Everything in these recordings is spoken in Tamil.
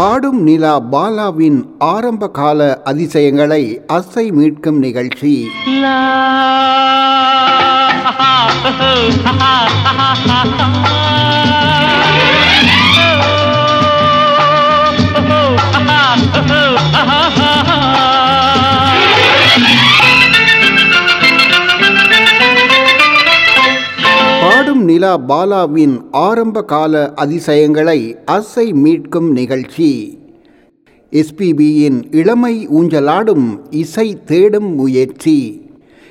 பாடும் நிலா பாலாவின் ஆரம்ப கால அதிசயங்களை அசை மீட்கும் நிகழ்ச்சி. நிலா பாலாவின் ஆரம்ப கால அதிசயங்களை அசை மீட்கும் நிகழ்ச்சி. எஸ்பிபியின் இளமை ஊஞ்சலாடும் இசை தேடும் முயற்சி.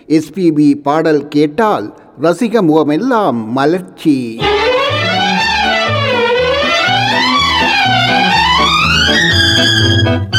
எஸ்பிபி பாடல் கேட்டால் ரசிக முகமெல்லாம் மலர்ச்சி. காலம்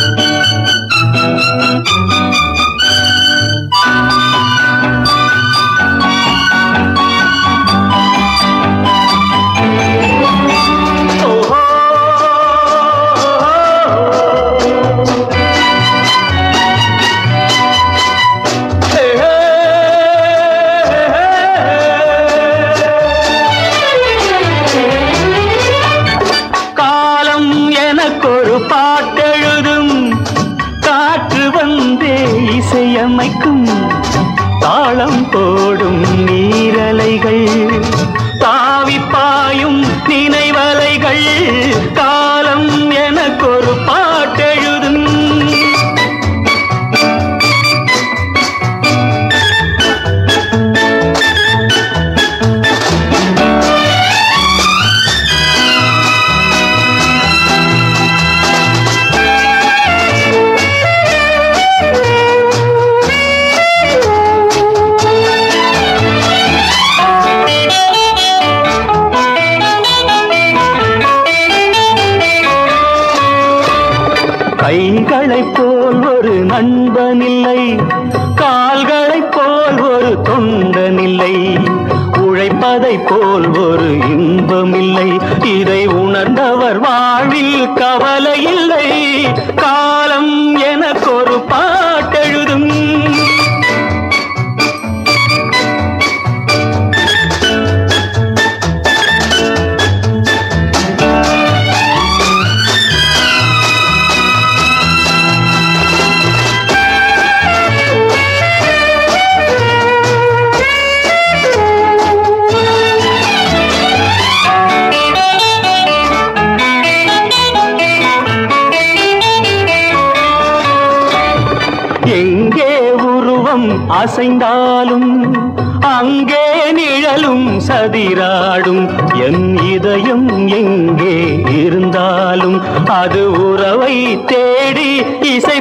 அசைந்தாலும் அங்கே நிழலும் சதிராடும். என் இதயம் எங்கே இருந்தாலும் அது உறவை தேடி இசை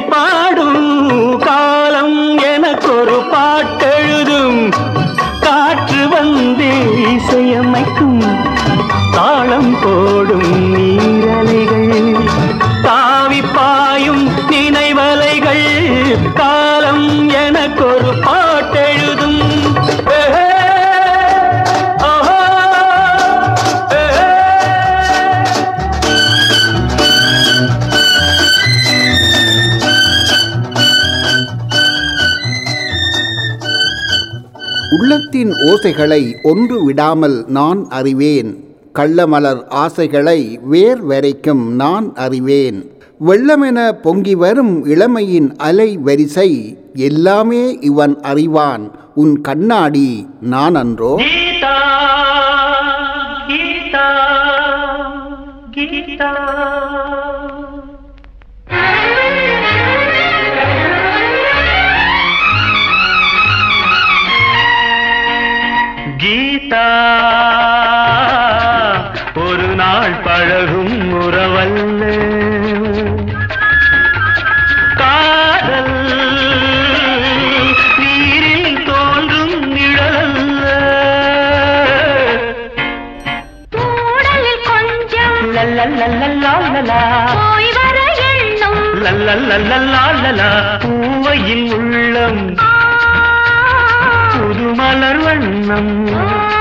ஓசைகளை ஒன்று விடாமல் நான் அறிவேன். கள்ளமலர் ஆசைகளை வேர் வரைக்கும் நான் அறிவேன். வெள்ளமென பொங்கி வரும் இளமையின் அலை வரிசை எல்லாமே இவன் அறிவான். உன் கண்ணாடி நான் அன்றோ கீதா. கீதா. ஒரு நாள் பழகும் உறவல்ல. காதல் நீரில் தோன்றும் நிழலல்ல. கூடலில் கொஞ்சம் எண்ணும். லல்லல்லல்லல்லா, பூவையில் உள்ளம். புது மலர் வண்ணம்.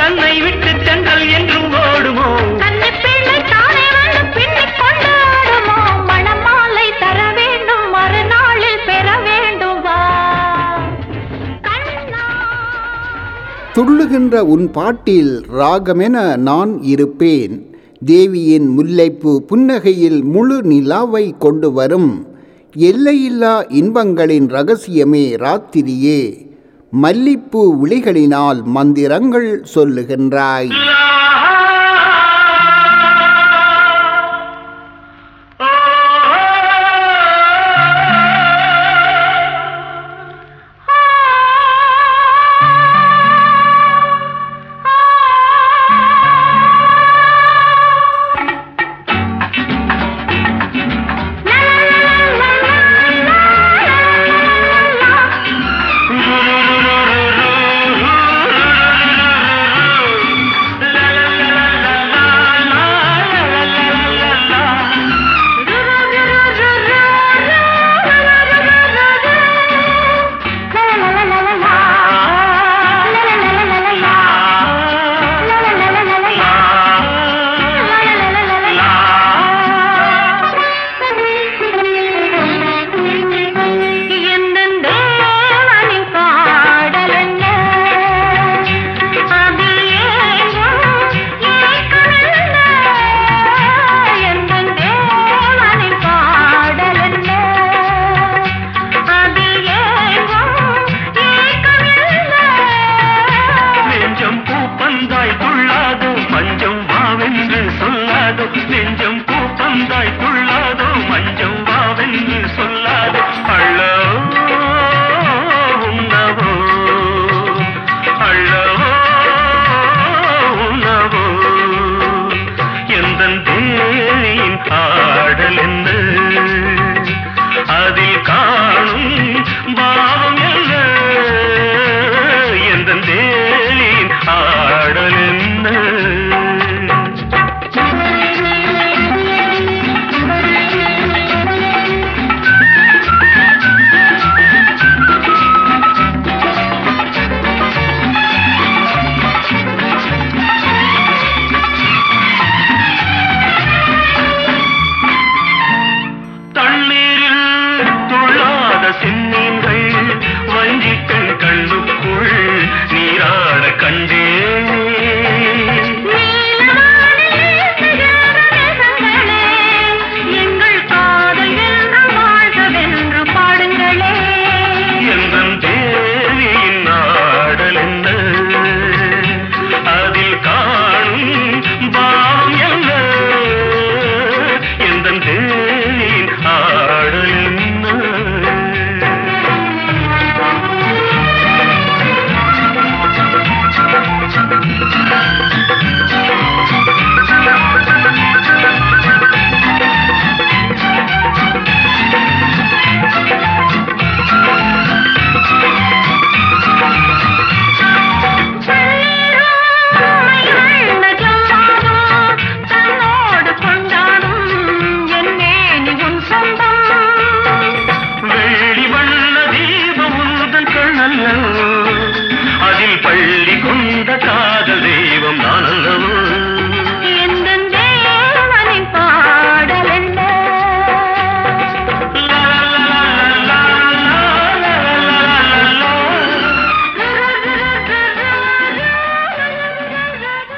தன்னை விட்டு சென்றல் என்றும் ஓடுமோ? துள்ளுகின்ற உன் பாட்டில் ராகமென நான் இருப்பேன். தேவியின் முல்லைப்பு புன்னகையில் முழு நிலாவை கொண்டு வரும். எல்லையில்லா இன்பங்களின் ரகசியமே ராத்திரியே. மல்லிப்பூ உளிகளினால் மந்திரங்கள் சொல்லுகின்றாய்.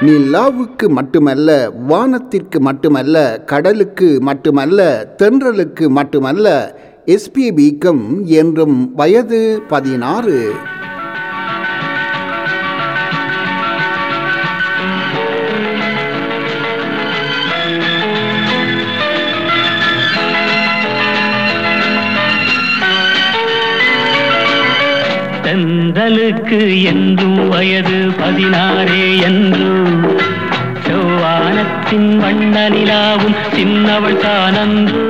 நிலாவுக்கு மட்டுமல்ல வானத்திற்கு மட்டுமல்ல கடலுக்கு மட்டுமல்ல தென்றலுக்கு மட்டுமல்ல எஸ்பிபிக்கும் என்றும் வயது பதினாறு. தென்றலுக்கு என்றும் வயது பதினாறே என்று. செவ்வானத்தின் வண்ண நிலாவும் சின்னவள் தானன்று.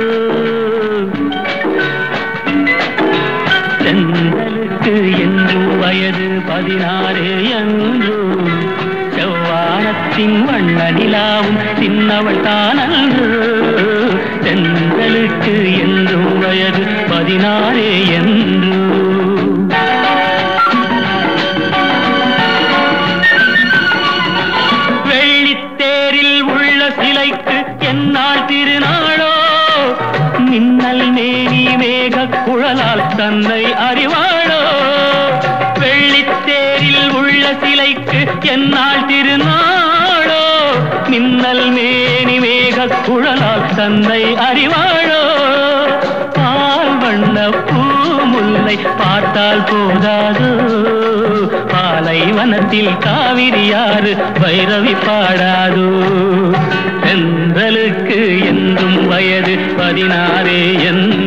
தென்றலுக்கு என்றும் வயது பதினாறே என்று. செவ்வானத்தின் வண்ண நிலாவும் சின்னவள் தானன்று. தென்றலுக்கு என்றும் வயது பதினாறே என்று. தன்னை அறிவாளோ? வெள்ளித்தேரில் உள்ள சிலைக்கு என்னால் திருநாளோ? மின்னல் மேனி மேக குழலால் தன்னை அறிவாளோ? பால் வண்ண பூமுல்லை பார்த்தால் போதாது? பாலைவனத்தில் காவிரியாறு பைரவி பாடாது? தென்றலுக்கு என்றும் வயது பதினாறு என்று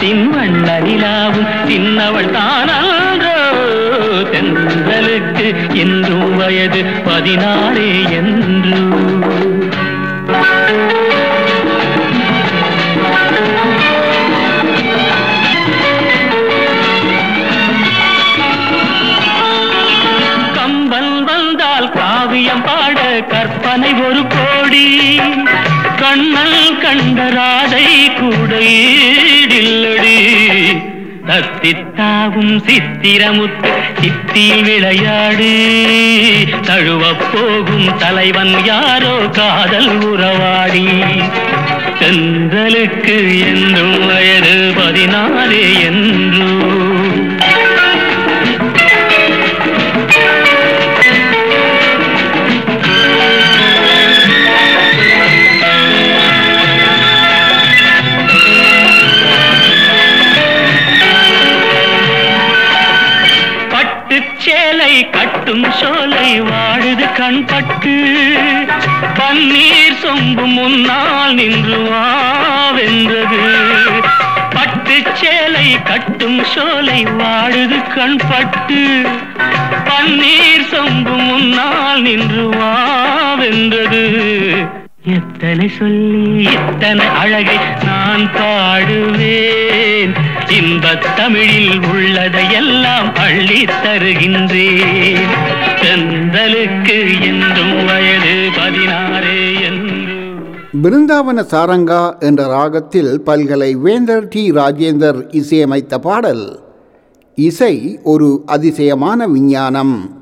செவ்வானத்தின் நிலாவும் சின்னவள் தானன்றோ தென்றலுக்கு என்றும் வயது பதினாறே என்று. காவியம் பாட கற்பனை ஒரு கோடி. கண்ணல் கண்ட ராதை கூட தத்தித்தாவும் சித்திரமுத்து சித்தியில் விளையாடு. தழுவப் போகும் தலைவன் யாரோ காதல் உறவாடி. செந்தலுக்கு என்றும் வயது பதினாறு என்றும். பட்டு பன்னீர் சொம்பு முன்னால் நின்று வாவென்றது பட்டு சேலை கட்டும் சோலை வாடுது கண் பட்டு. பன்னீர் சொம்பு முன்னால் நின்று வாவென்றது எத்தனை சொல்லி எத்தனை அழகை நான் பாடுவேன். இன்பத் தமிழில் உள்ளதையெல்லாம் அள்ளி தருகின்றேன். செந்தலுக்கு என்றும் வயது பதினாறு பிருந்தாவன சாரங்கா என்ற ராகத்தில் பல்கலை வேந்தர் டி. ராஜேந்தர் இசையமைத்த பாடல் இசை ஒரு அதிசயமான விஞ்ஞானம்.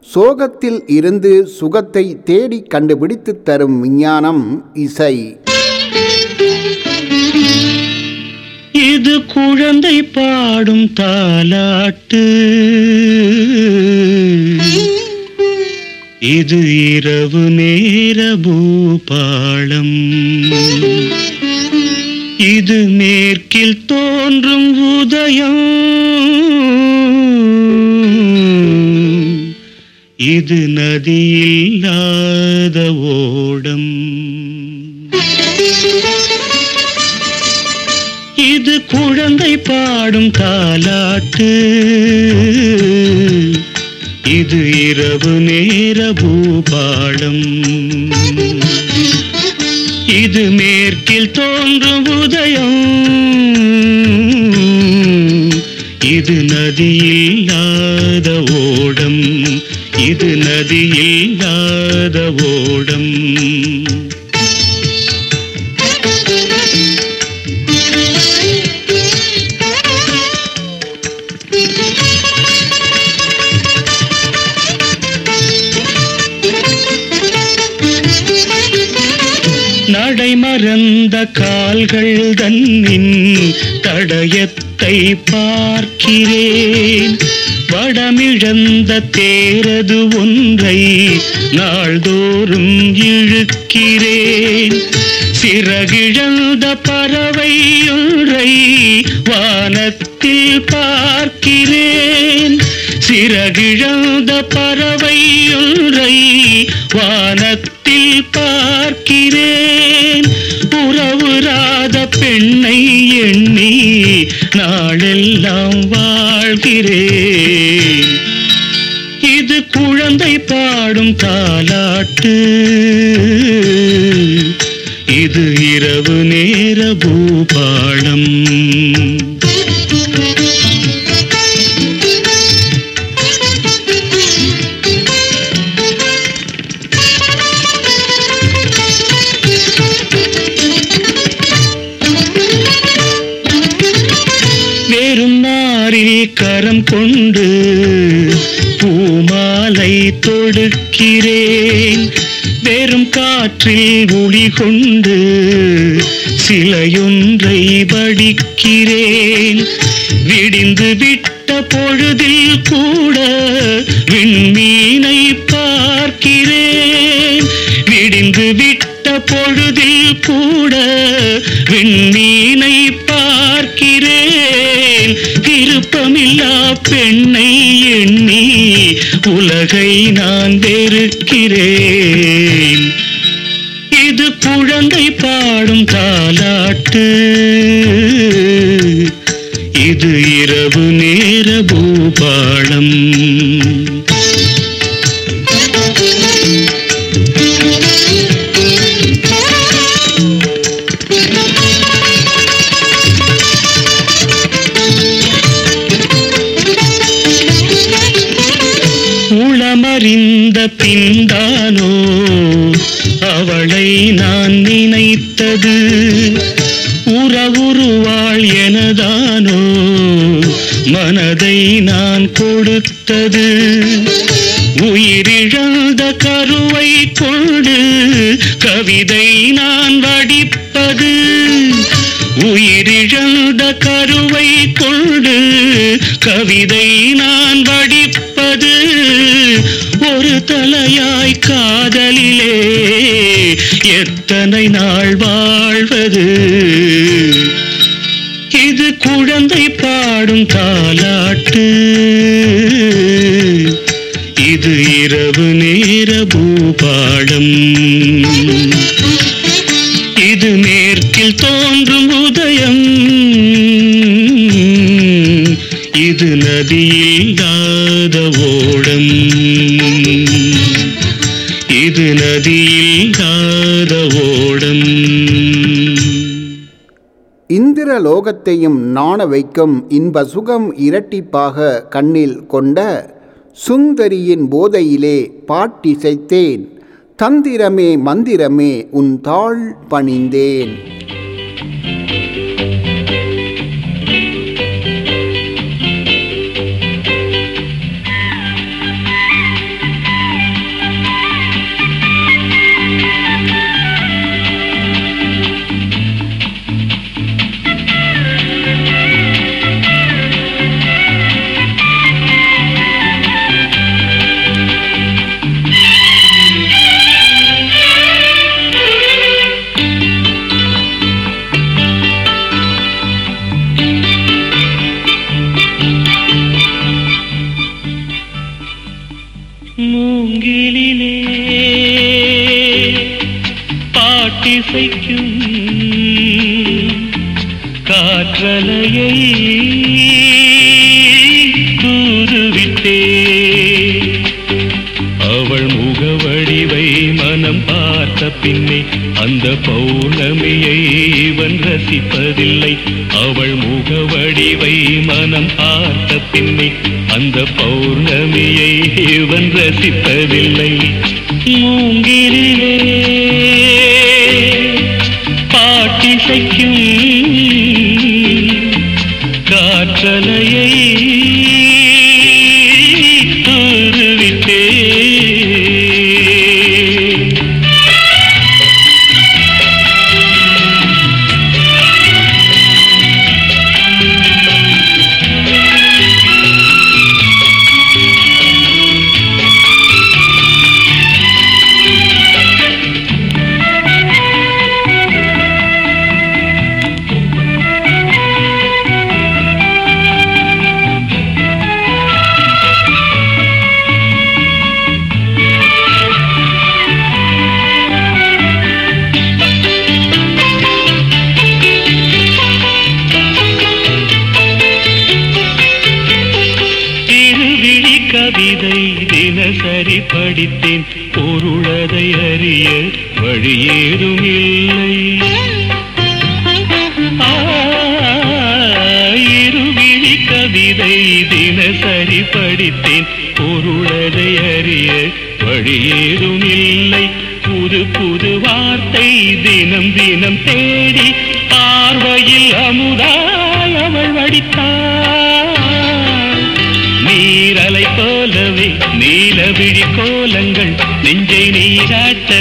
சோகத்தில் இருந்து சுகத்தை தேடி கண்டுபிடித்து தரும் விஞ்ஞானம் இசை. இது குழந்தை பாடும் தாலாட்டு. இது இரவு நேர பூபாளம். இது மேற்கில் தோன்றும் உதயம். இது நதியில்லாத ஓடம். குழந்தை பாடும் தாலாட்டு இது இரவு நேர பூபாடம் இது மேற்கில் தோன்றும் உதயம். இது நதியில்லாத ஓடம். இது நதியில்லாத ஓடம். அந்த கால்கள் தன்னின் தடயத்தை பார்க்கிறேன். வடமிழந்த தேரது ஒன்றை நாள்தோறும் இழுக்கிறேன். சிறகிழந்த பறவை ஒன்றை வானத்தில் பார்க்கிறேன். சிறகிழந்த பறவை ஒன்றை வானத்தில் பார்க்கிறேன். உறவுராத பெண்ணை எண்ணி நாளெல்லாம் வாழ்கிறேன். இது குழந்தை பாடும் தாலாட்டு. இது இரவு நேர பூபாடம் தொடுக்கிறேன் வெறும் காற்றில் ஒளி கொண்டு சிலையொன்றை படிக்கிறேன் விடிந்து விட்ட பொழுதில் கூட விண்மீனை பார்க்கிறேன். விடிந்து விட்ட பொழுதில் கூட விண்மீனை பார்க்கிறேன். விருப்பமில்லா பெண்ணை எண்ணி உலகை நான் வெறுக்கிறேன். இது குழந்தை பாடும் தாலாட்டு இது இரவு நேர பூபாளம். கருவை கொண்டு கவிதை நான் வடிப்பது ஒரு தலையாய் காதலிலே எத்தனை நாள் வாழ்வது? இது குழந்தை பாடும் தாலாட்டு. இது இரவு நேர பூபாடம். இது மேற்கில் தோன்றும் இது நதியில்லாத ஓடம் இது நதியில்லாத ஓடம் இந்திர லோகத்தையும் நாண வைக்கும் இன்ப சுகம் இரட்டிப்பாக கண்ணில் கொண்ட சுந்தரியின் போதையிலே பாட்டிசைத்தேன். தந்திரமே மந்திரமே உன் தாழ் பணிந்தேன். பௌர்ணமியை இவன் ரசிப்பதில்லை. அவள் முகவடிவை மனம் பார்த்த பின்னை அந்த பௌர்ணமியை இவன் ரசிப்பதில்லை. மூங்கிலே வழி ஏதும் இல்லை. இருவிழி கவிதை தினசரி படித்தேன். பொருளதை அறிய வழி ஏதும் இல்லை. புது புது வார்த்தை தினம் தினம் தேடி பார்வையில் அமுதாய் அவள் வடித்தாள் நீரலை போலவே நீலவிழி கோலங்கள் நெஞ்சை நீராட்ட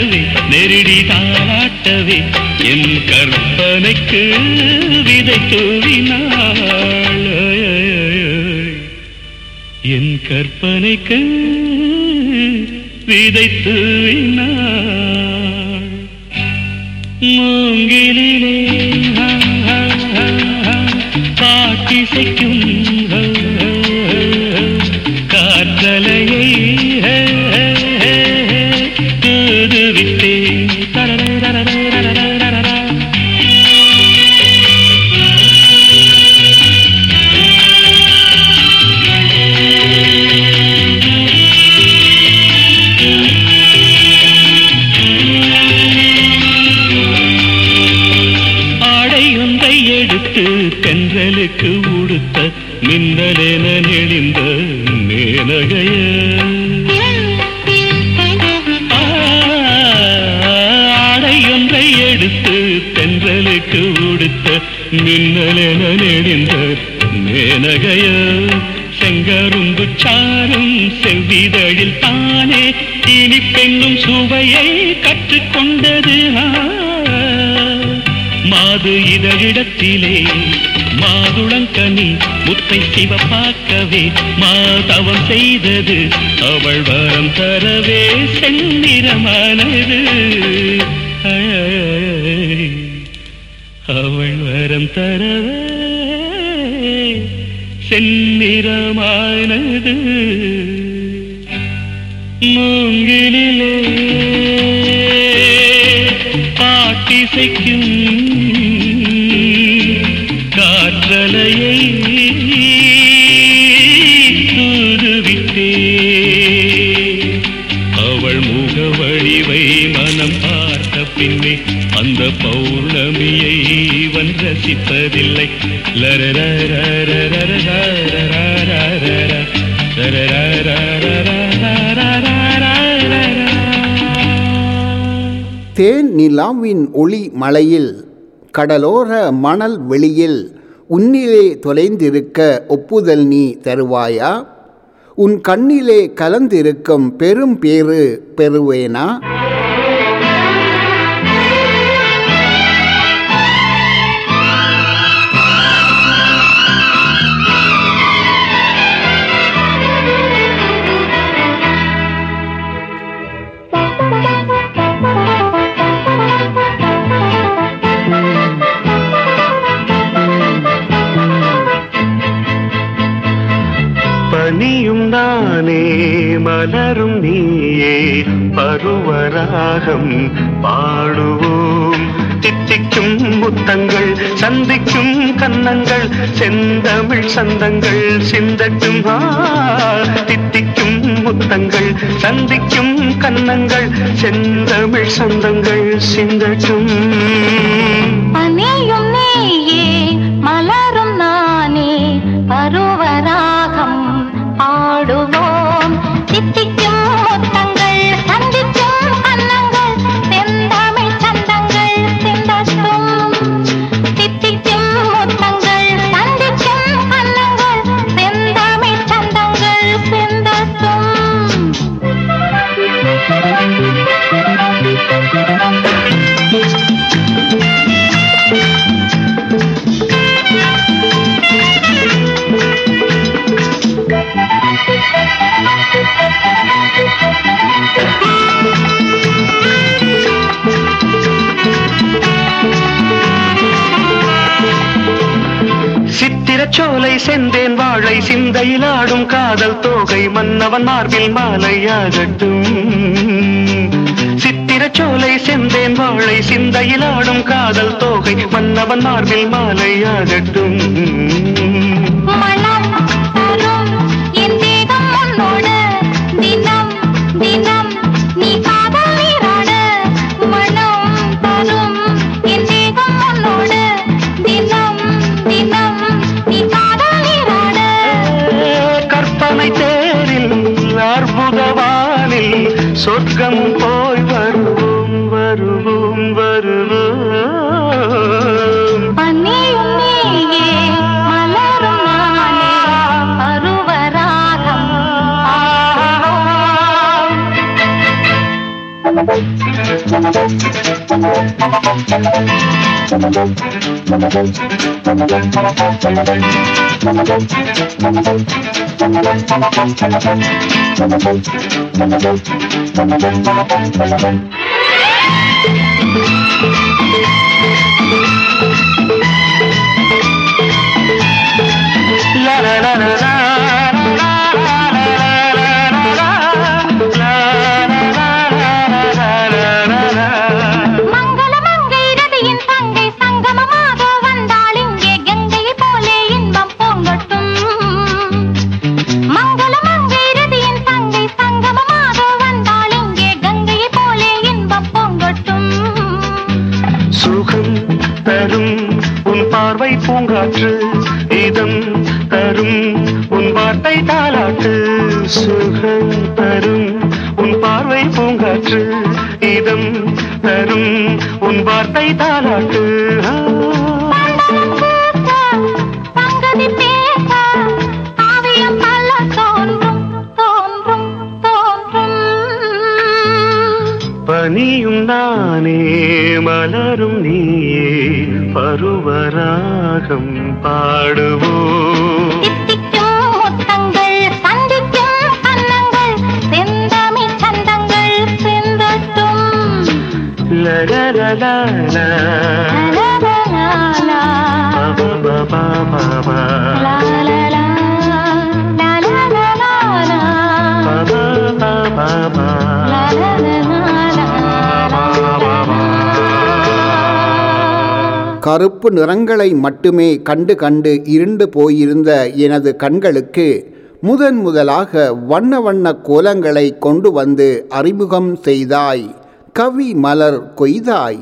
விழி தாட்டவே என் கற்பனைக்கு விதை தூவினாள். என் கற்பனைக்கு விதை தூவினாள். மூங்கிலே இனி சுவையை கற்றுக்கொண்டது மாது இதழிடத்திலே மாதுளங்கனி முத்தை சிவப்பாக்கவே மாதவம் செய்தது அவள் வரம் தரவே செந்நிறமானது. அவள் வரம் தரவே செந்நிறமானது. மூங்கிலே பாட்டிசைக்கும் காற்றலையை தூதுவிட்டே அவள் முகவழிவை மனம் பார்த்த பின்னே அந்த பௌர்ணமியை இவன் ரசிப்பதில்லை. தேன் நிலாவின் ஒளி மலையில் கடலோர மணல் வெளியில் உன்னிலே தொலைந்திருக்க ஒப்புதல் நீ தருவாயா? உன் கண்ணிலே கலந்திருக்கும் பெரும் பேறு பெறுவேனா? மலரும் நீயே பருவராகம் பாடுவோம். தித்திக்கும் முத்தங்கள் சந்திக்கும் கன்னங்கள் செந்தமிழ் சந்தங்கள் சிந்தட்டும் தித்திக்கும் முத்தங்கள் சந்திக்கும் கன்னங்கள் செந்தமிழ் சந்தங்கள் சிந்தட்டும். பனியும் காதல் தோகை மன்னவன் மார்பில் மாலையாகட்டும். சித்திரச்சோலை செந்தேன் வாழை சிந்தையில் ஆடும் காதல் தோகை மன்னவன் மார்பில் மாலையாகட்டும். மனம் தினம் தினம் la la la la வார்த்தை தாலாட்டு சுகம் தரும். உன் பார்வை பூங்காற்று இதம் தரும். உன் வார்த்தை தோன்றும் பனியும் நானே மலரும் நீயே பருவராகம் பாடுவோம். கருப்பு நிறங்களை மட்டுமே கண்டு கண்டு இருண்டு போயிருந்த எனது கண்களுக்கு முதன் முதலாக வண்ண வண்ண கோலங்களை கொண்டு வந்து அறிமுகம் செய்தாய் கவி மலர் கொய்தாய்.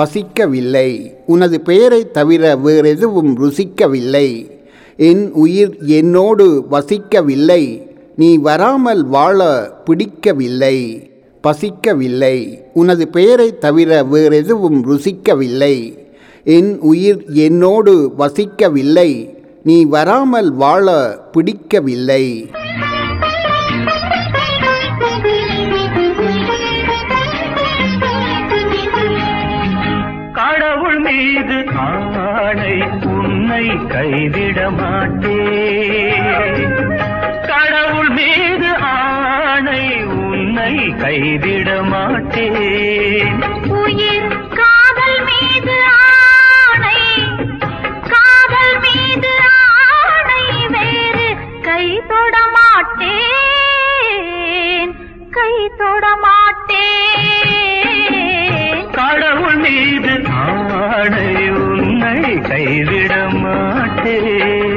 பசிக்கவில்லை. உனது பெயரைத் தவிர வேறெதுவும் ருசிக்கவில்லை. என் உயிர் என்னோடு வசிக்கவில்லை. நீ வராமல் வாழ பிடிக்கவில்லை. பசிக்கவில்லை. உனது பெயரைத் தவிர வேறெதுவும் ருசிக்கவில்லை. என் உயிர் என்னோடு வசிக்கவில்லை. நீ வராமல் வாழ பிடிக்கவில்லை. விடமாட்டே கடவுள் மீது ஆணை உன்னை கைவிட மாட்டேன் உயிர் காதல் மீது ஆணை காதல் மீது ஆணை வேறு கை தொட மாட்டேன் கை தொட மாட்டேன். கடவுள் மீது ஆணை உன்னை கைவிட மாட்டேன். ಮಾಡಿ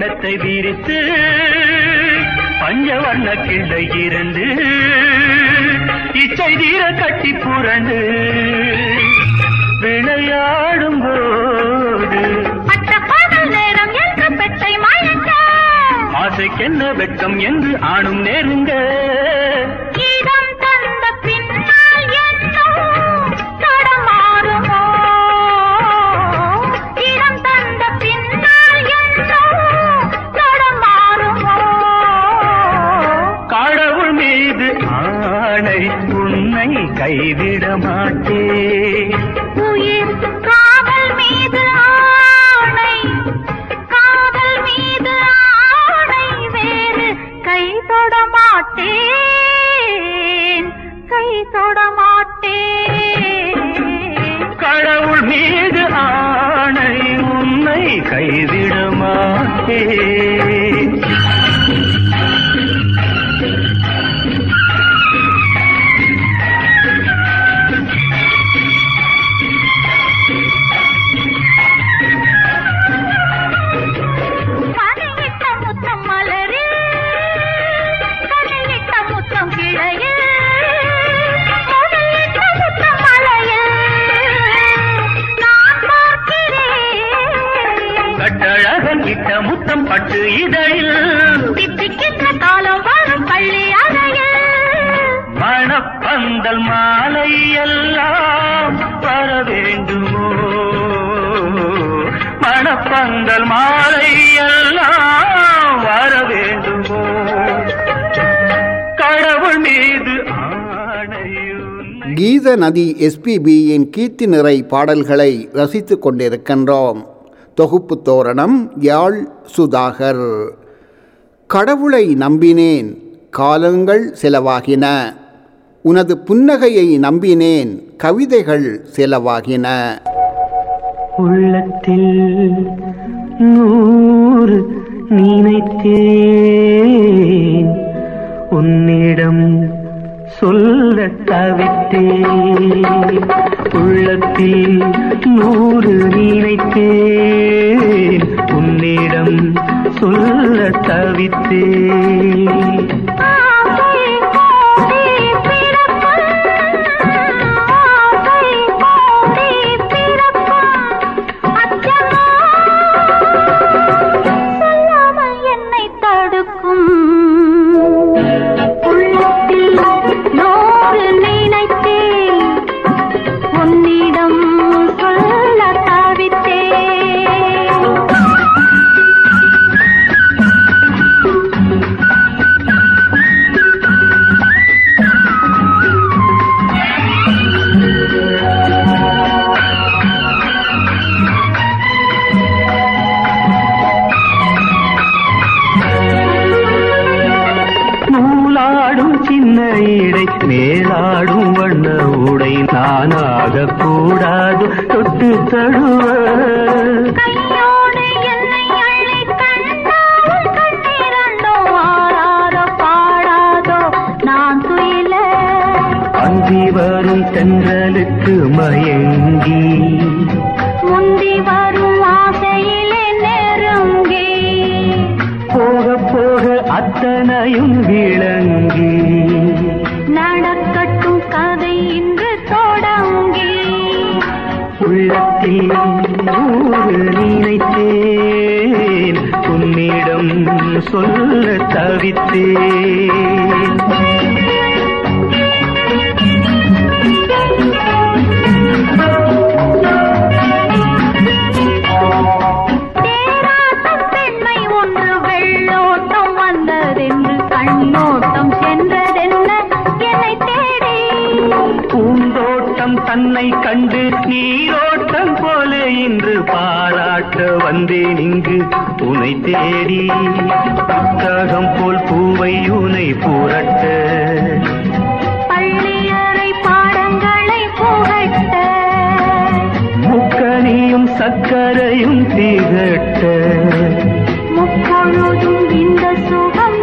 மெத்தை விரித்து பஞ்சவண்ண கிள்ளை இருந்து இச்சை தீர கட்டி புரண்டு விளையாடும் போது. ஆசைக்கென்ன வெட்கம் என்று ஆணும் நேருங்க. கைவிட மாட்டே கீத நதி எஸ்பிபியின் கீர்த்தி நிறை பாடல்களை ரசித்துக் கொண்டிருக்கின்றோம். தொகுப்பு தோரணம் யாழ் சுதாகர். கடவுளை நம்பினேன் காலங்கள் செலவாகின. உனது புன்னகையை நம்பினேன் கவிதைகள் செலவாகின. உள்ளத்தில் நூறு நினைத்தேன். உன்னிடம் சொல்ல தவித்தே உள்ளத்தில் நூறு நினைத்தேன். உன்னிடம் சொல்ல தவித்தே துயில. அந்தி வரும் தென்றலுக்கு மயங்கி. முந்தி வரும் ஆசையிலே நெருங்கி. போக போக அத்தனையும் விளங்கி பூந்தோட்டம் தன்னை கண்டு நீரோட்டம் போல இன்று பாராட்ட வந்தேன் இங்கு உனை தேடி. புத்தகம் போல் பூவை உனை புரட்ட. பள்ளியறை பாடங்களை புகட்ட. முக்கனியும் சக்கரையும் திகட்ட. முப்பொழுதும் இந்த சுகம்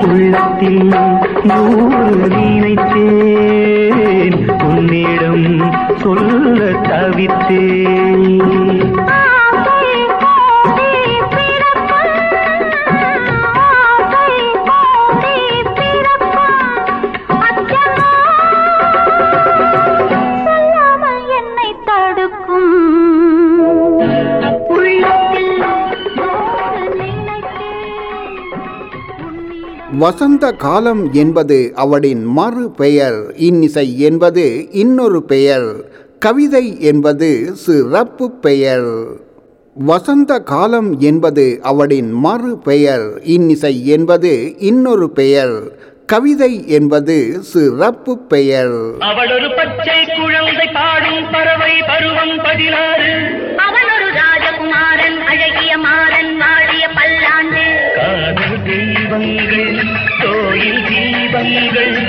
உள்ளத்தில் நூறு நினைத்தேன் உன்னிடம் சொல்ல தவித்தேன். வசந்த காலம் என்பது அவளின் மறு பெயர் இன்னிசை என்பது இன்னொரு பெயர் கவிதை என்பது சிறப்பு பெயர். வசந்த காலம் என்பது அவளின் மறு பெயர் இன்னிசை என்பது இன்னொரு பெயர் கவிதை என்பது சிறப்பு பெயர். அவள் ஒரு பச்சை குழந்தை பாடும் பறவை பருவம் பதினாறு. அவன் ஒரு ராஜகுமாரன் அழகிய மாறன் வாழிய பல்லாண்டு. காதல் தெய்வங்கள் தீபங்கள்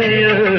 yeah.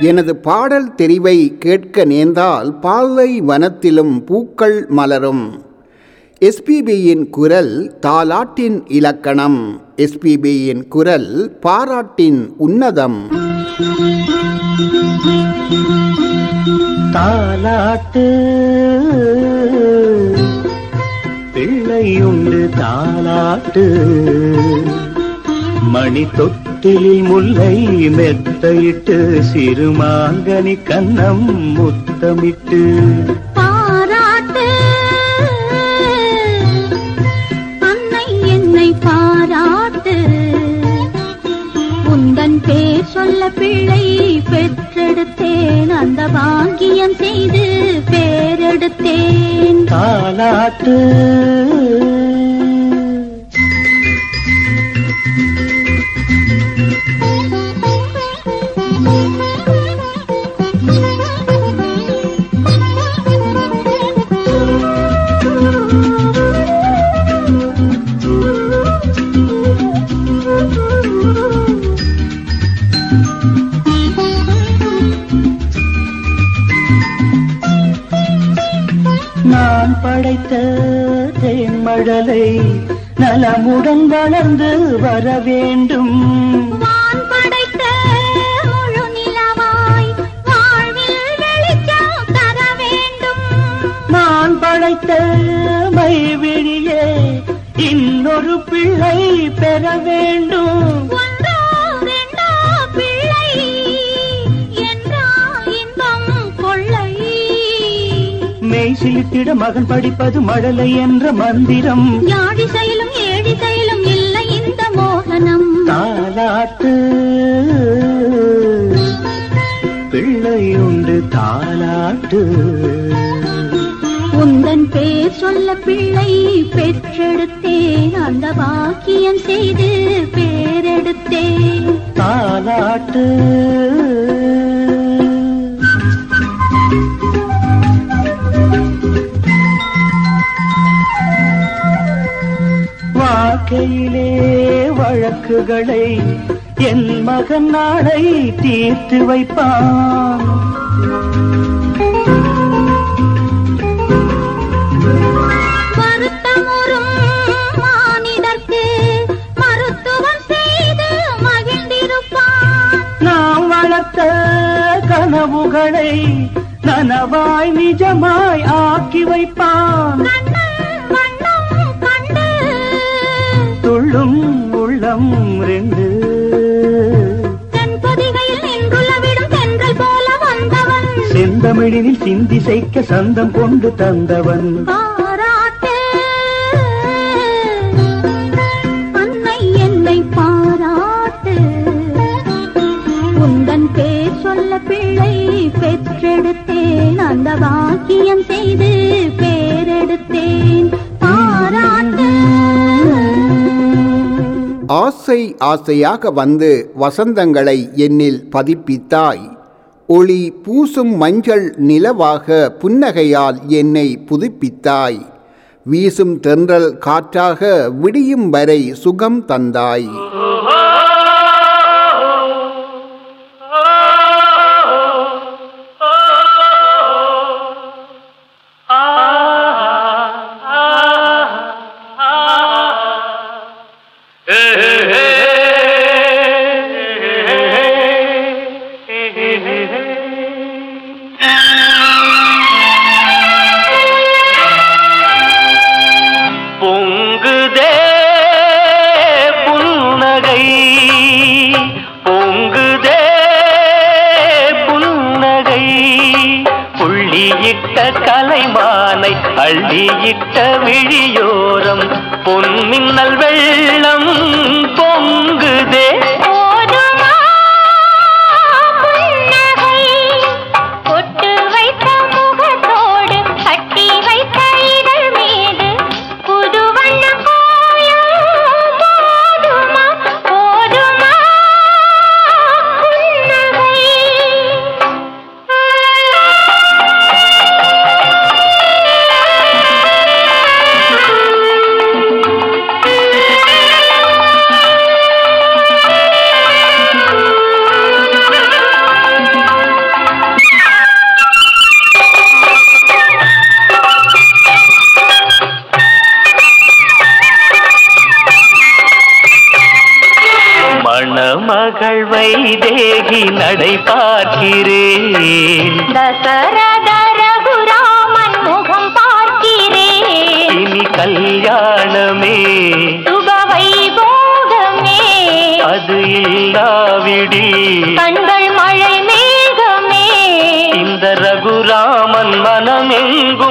எனது பாடல் தெரிவை கேட்க நேர்ந்தால் பாலை வனத்திலும் பூக்கள் மலரும். எஸ்பிபியின் குரல் தாலாட்டின் இலக்கணம். எஸ்பிபியின் குரல் பாராட்டின் உன்னதம். தாலாட்டு பிள்ளையுண்டு தாலாட்டு. மணி தொட்டிலில் முல்லை மெத்தையிட்டு சிறுமாங்கனி கன்னம் முத்தமிட்டு. பாராட்டு. அன்னை என்னை பாராட்டு. உந்தன் பேர் சொல்ல பிள்ளை பெற்றெடுத்தேன். அந்த பாக்கியம் செய்து பேரெடுத்தேன். தாலாட்டு. தேன்மழலை நலமுடன் வளர்ந்து வர வேண்டும். நான் படைத்த மைவிழியே இன்னொரு பிள்ளை பெற வேண்டும். சிலித்திட மகன் படிப்பது மழலை என்ற மந்திரம். யாழி செயலும் ஏழி செயலும் இல்லை இந்த மோகனம். தாலாட்டு. பிள்ளையுண்டு தாலாட்டு. உந்தன் பேர் சொல்ல பிள்ளை பெற்றெடுத்தேன். அந்த பாக்கியம் செய்து பேரெடுத்தேன். தாலாட்டு. வாழ்க்கையிலே வழக்குகளை என் மகன் நாளை தீர்த்து வைப்பான். கனவுகளை நனவாய் நிஜமாய் ஆக்கி வைப்பான். துள்ளும் உள்ளம் ரெண்டு. செந்தமிழினில் சிந்தி செய்க்க சந்தம் கொண்டு தந்தவன். பாராட்டு. அன்னை என்னை பாராட்டு. உந்தன் பேர் சொல்ல பிள்ளை பெற்றெடுத்தேன். அந்த வாக்கியம் செய்து பேரெடுத்தேன். ஆசை ஆசையாக வந்து வசந்தங்களை என்னில் பதிப்பித்தாய். ஒளி பூசும் மஞ்சள் நிலவாக புன்னகையால் என்னை புதுப்பித்தாய். வீசும் தென்றல் காற்றாக விடியும் வரை சுகம் தந்தாய். கல்யாணமே. வைபோகமே அது இல்லாவிடில் கண்கள் மழை மேகமே. இந்த ரகுராமன் மனமெங்கும்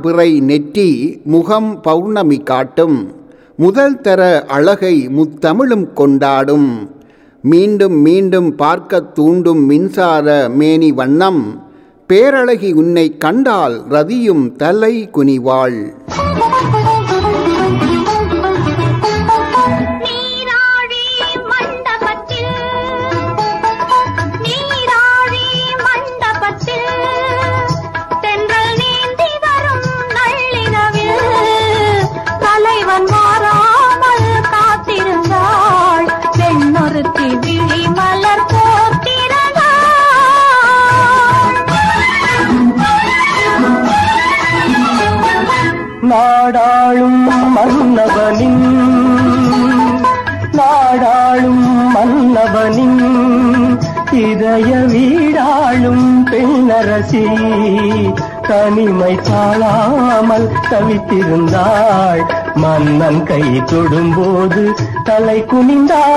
பிறை நெற்றி முகம் பௌர்ணமி காட்டும். முதல் தர அழகை முத்தமிழும் கொண்டாடும். மீண்டும் மீண்டும் பார்க்க தூண்டும் மின்சார மேனி வண்ணம். பேரழகி உன்னை கண்டால் ரதியும் தலை குனிவாள். நரசி தனிமை தாழாமல் தவித்திருந்தாள் மன்னன் கை தொடும்போது தலை குனிந்தாள்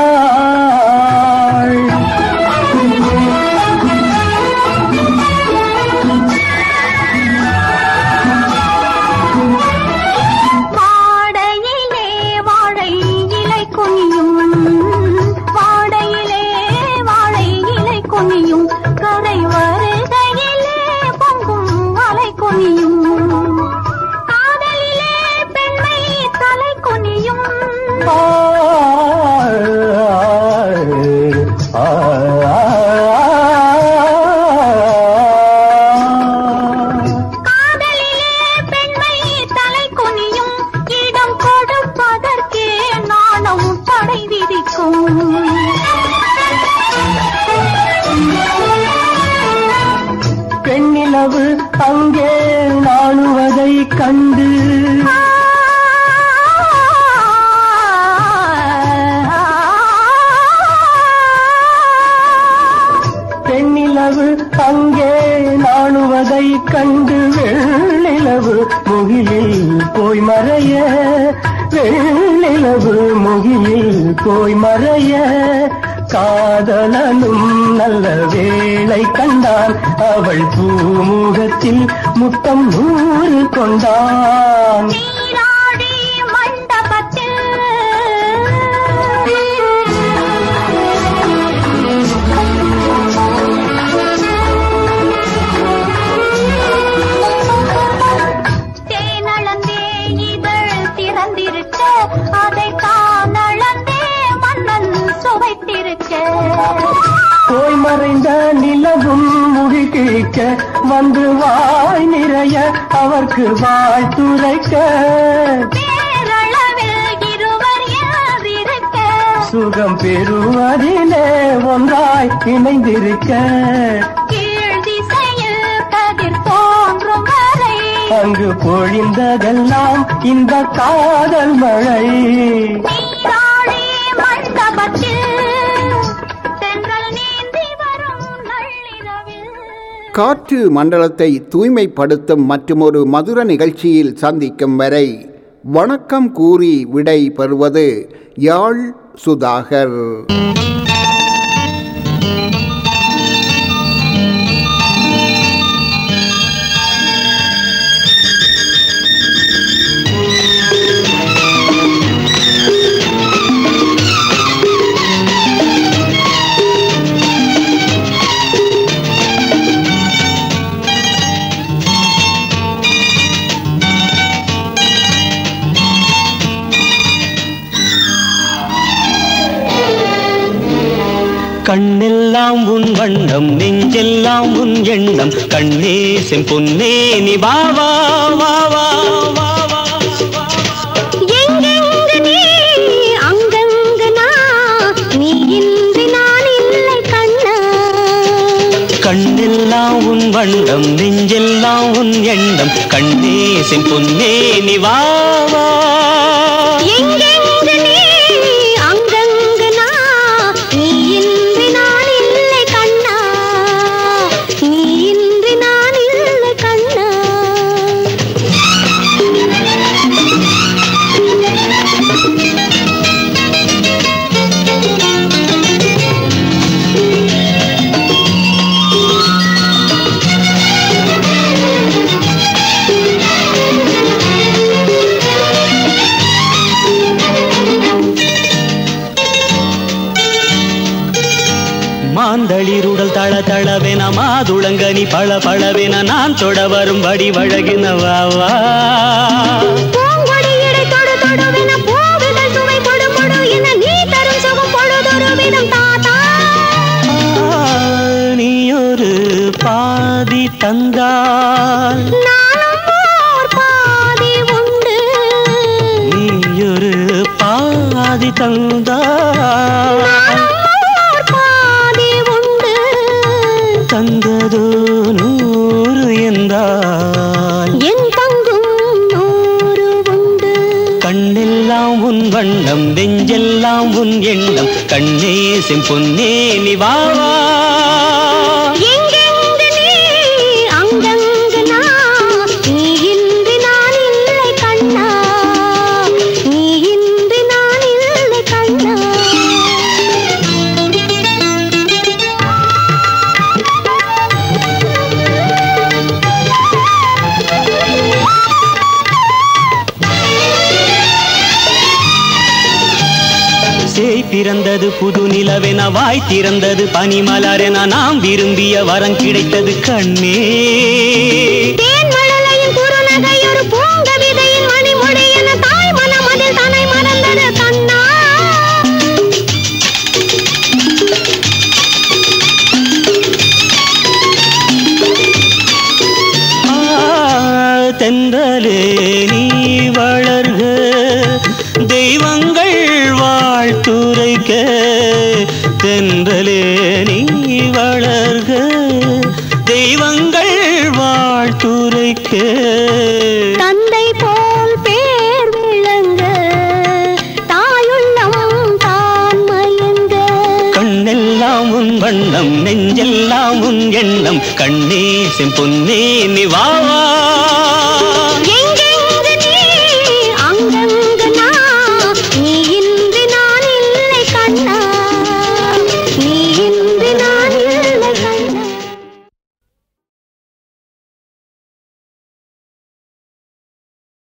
இரவு முகிலில் போய் மறைய காதலனும் நல்ல வேளை கண்டான். அவள் பூமுகத்தில் முத்தம் நூறு கொண்டான். மறைந்த நிலவும் முழுகிக்க வந்து வாய் நிறைய அவர்க்கு வாழ்த்துரைக்க சுகம் பெறுவதிலே ஒன்றாய் இணைந்திருக்க. அங்கு பொழிந்ததெல்லாம் இந்த காதல் மழை. காற்று மண்டலத்தை தூய்மைப்படுத்தும் மற்றும் ஒரு மதுர நிகழ்ச்சியில் சந்திக்கும் வரை வணக்கம் கூறி விடை பெறுவது யாழ் சுதாகர். கண்ணெல்லாம் உன் வண்ணம் நெஞ்செல்லாம் உன் எண்ணம். கண்ணே செம்பொன்னே நீ வாவா வாவா கண்ணெல்லாம் உன் வண்ணம் நெஞ்செல்லாம் உன் எண்ணம். கண்ணே செம்பொன்னே நீ வாவா வாழும்படி வழகினவாவா பாதி தந்தால் பாதி உண்டு. நீ ஒரு பாதி தங்க உன் எண்ணம் கண்ணே செம்பொன்னே நிவாவா வாய் திறந்தது பனிமலரென நாம் விரும்பிய வரம் கிடைத்தது கண்ணே. పెంపొన్నే నివావ